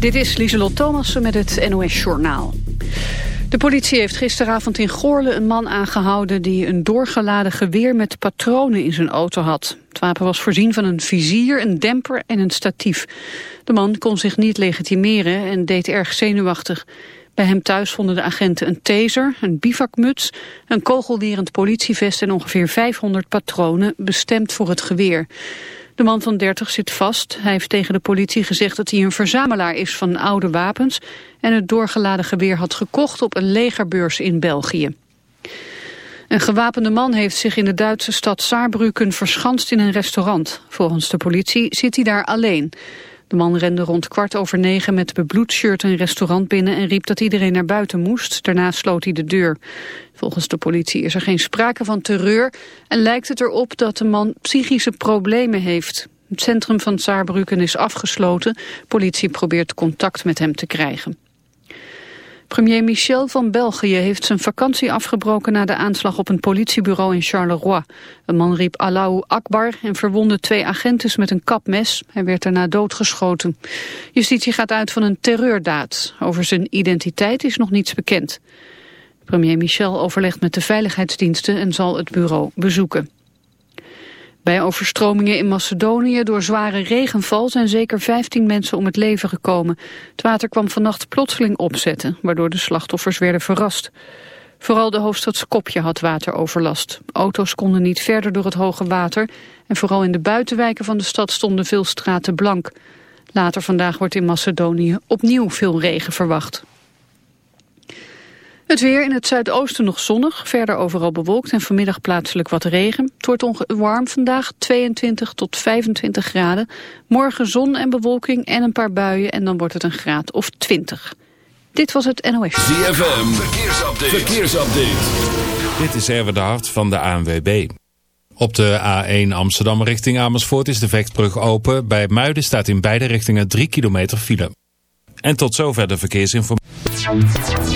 Dit is Lieselot Thomassen met het NOS-journaal. De politie heeft gisteravond in Goorle een man aangehouden... die een doorgeladen geweer met patronen in zijn auto had. Het wapen was voorzien van een vizier, een demper en een statief. De man kon zich niet legitimeren en deed erg zenuwachtig. Bij hem thuis vonden de agenten een taser, een bivakmuts... een kogelwerend politievest en ongeveer 500 patronen... bestemd voor het geweer. De man van 30 zit vast. Hij heeft tegen de politie gezegd dat hij een verzamelaar is van oude wapens... en het doorgeladen geweer had gekocht op een legerbeurs in België. Een gewapende man heeft zich in de Duitse stad Saarbrücken verschanst in een restaurant. Volgens de politie zit hij daar alleen. De man rende rond kwart over negen met bebloed shirt een restaurant binnen en riep dat iedereen naar buiten moest. Daarna sloot hij de deur. Volgens de politie is er geen sprake van terreur en lijkt het erop dat de man psychische problemen heeft. Het centrum van Saarbrücken is afgesloten. Politie probeert contact met hem te krijgen. Premier Michel van België heeft zijn vakantie afgebroken na de aanslag op een politiebureau in Charleroi. Een man riep Allahu Akbar en verwonde twee agenten met een kapmes. Hij werd daarna doodgeschoten. Justitie gaat uit van een terreurdaad. Over zijn identiteit is nog niets bekend. Premier Michel overlegt met de veiligheidsdiensten en zal het bureau bezoeken. Bij overstromingen in Macedonië door zware regenval zijn zeker 15 mensen om het leven gekomen. Het water kwam vannacht plotseling opzetten, waardoor de slachtoffers werden verrast. Vooral de hoofdstad Skopje had wateroverlast. Auto's konden niet verder door het hoge water en vooral in de buitenwijken van de stad stonden veel straten blank. Later vandaag wordt in Macedonië opnieuw veel regen verwacht. Het weer in het zuidoosten nog zonnig, verder overal bewolkt en vanmiddag plaatselijk wat regen. Het wordt warm vandaag, 22 tot 25 graden. Morgen zon en bewolking en een paar buien en dan wordt het een graad of 20. Dit was het NOS. ZFM, verkeersupdate. verkeersupdate. Dit is Erwin de Hart van de ANWB. Op de A1 Amsterdam richting Amersfoort is de vechtbrug open. Bij Muiden staat in beide richtingen 3 kilometer file. En tot zover de verkeersinformatie.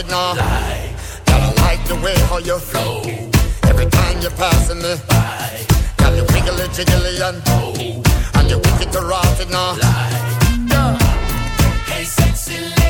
it now. Gotta like the way how you flow. Every time you're passing me by. Got you wiggly jiggly and oh. And you're wicked to rot it now. Lie. Yeah. Hey, sexy lady.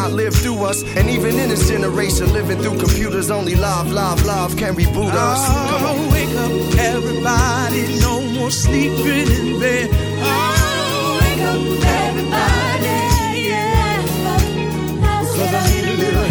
lived through us. And even in this generation, living through computers, only love, love, love can reboot us. Come on. Oh, wake up, everybody. No more sleeping in bed. Oh, wake up, everybody. Yeah. Because I need a little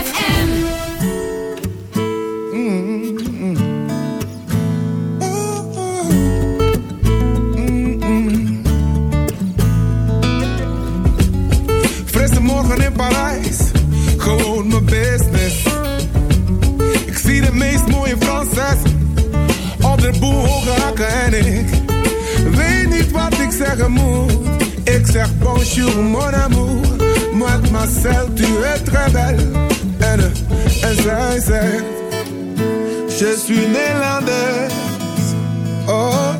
amour, sur mon amour. Moi, Marcel, tu es très belle. N, S, S, Je suis néerlandaise. Oh,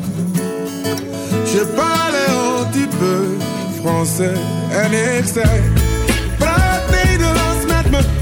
je parle un petit peu français. N, X, Praat Nederlands me.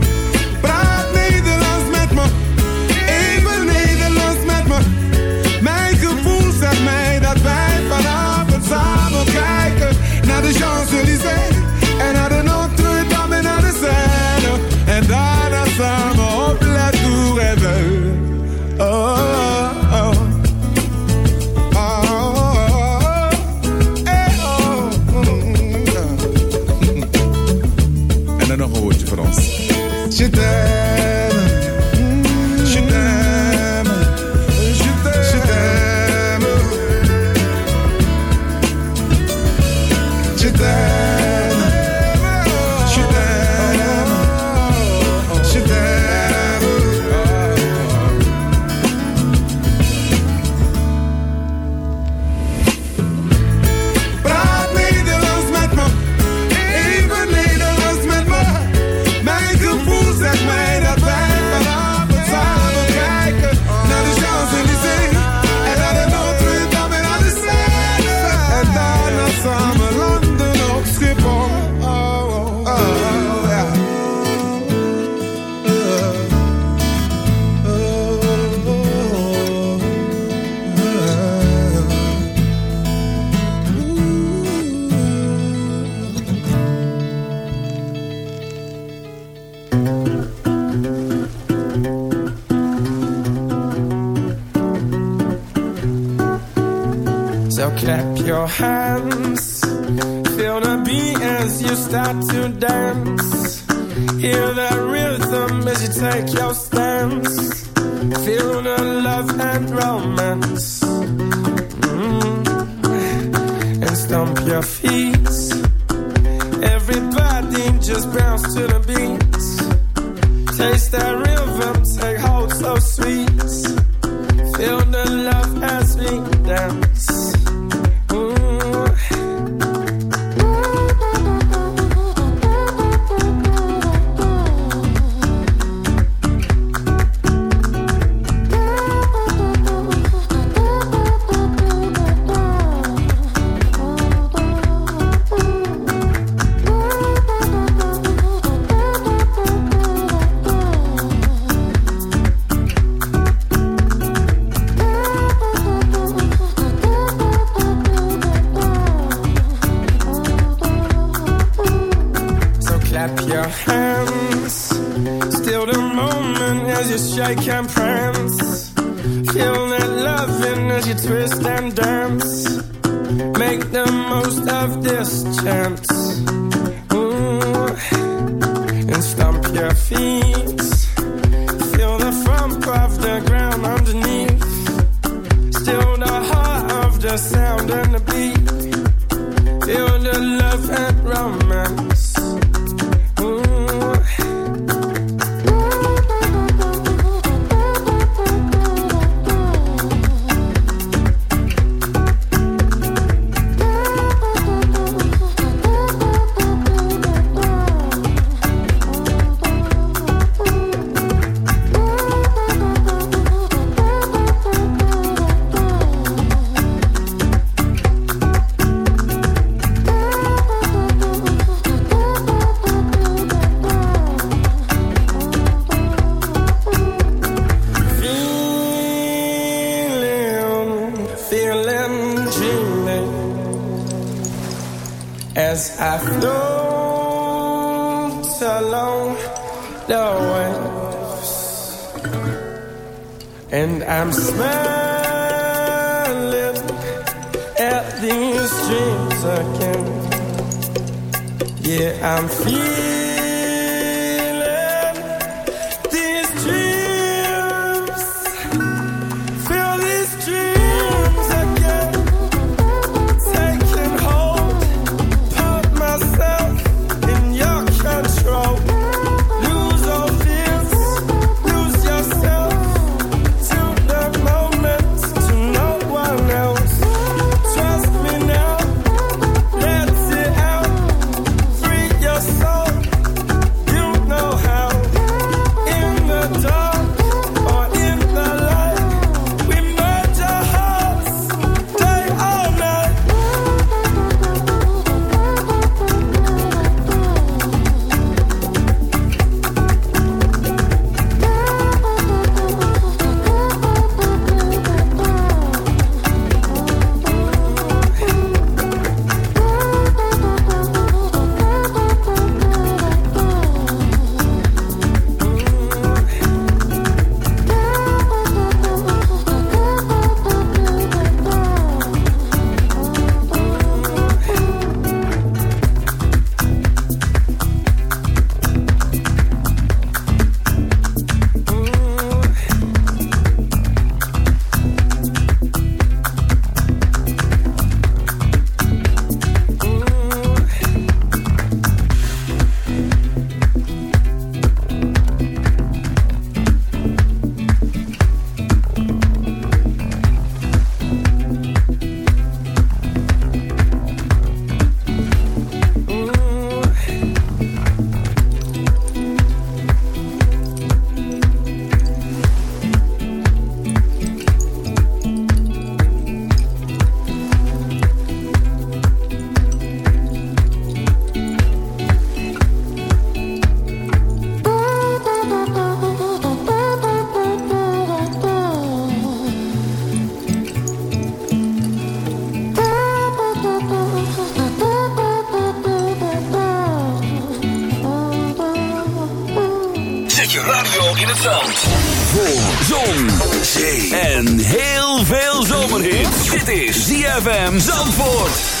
I can't. ZFM Zandvoort.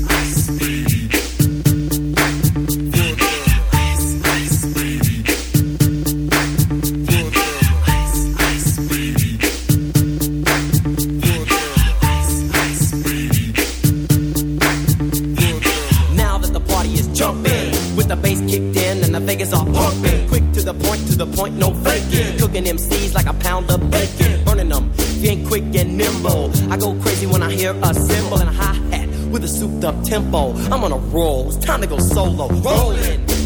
a pound of bacon. Burning them, if you ain't quick and nimble. I go crazy when I hear a cymbal and a hi hat with a souped up tempo. I'm on a roll, it's time to go solo. Rolling.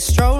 stro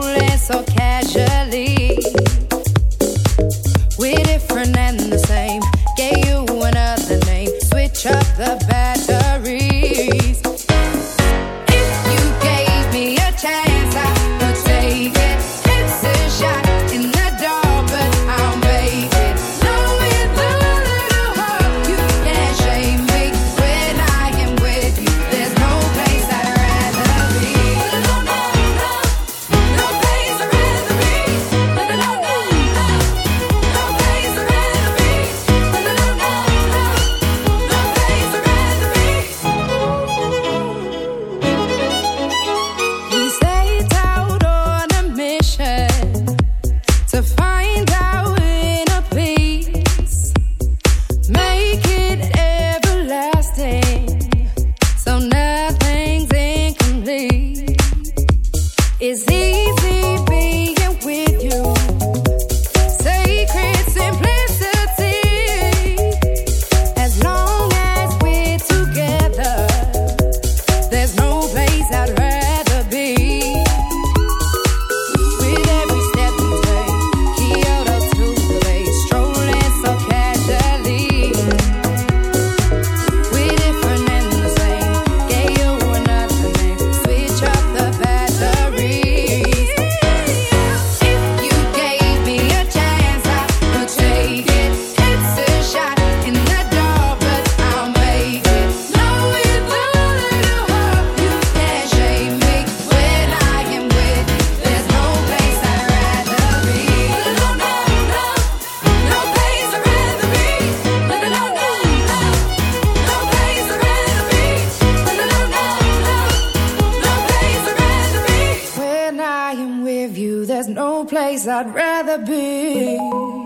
I'd rather be.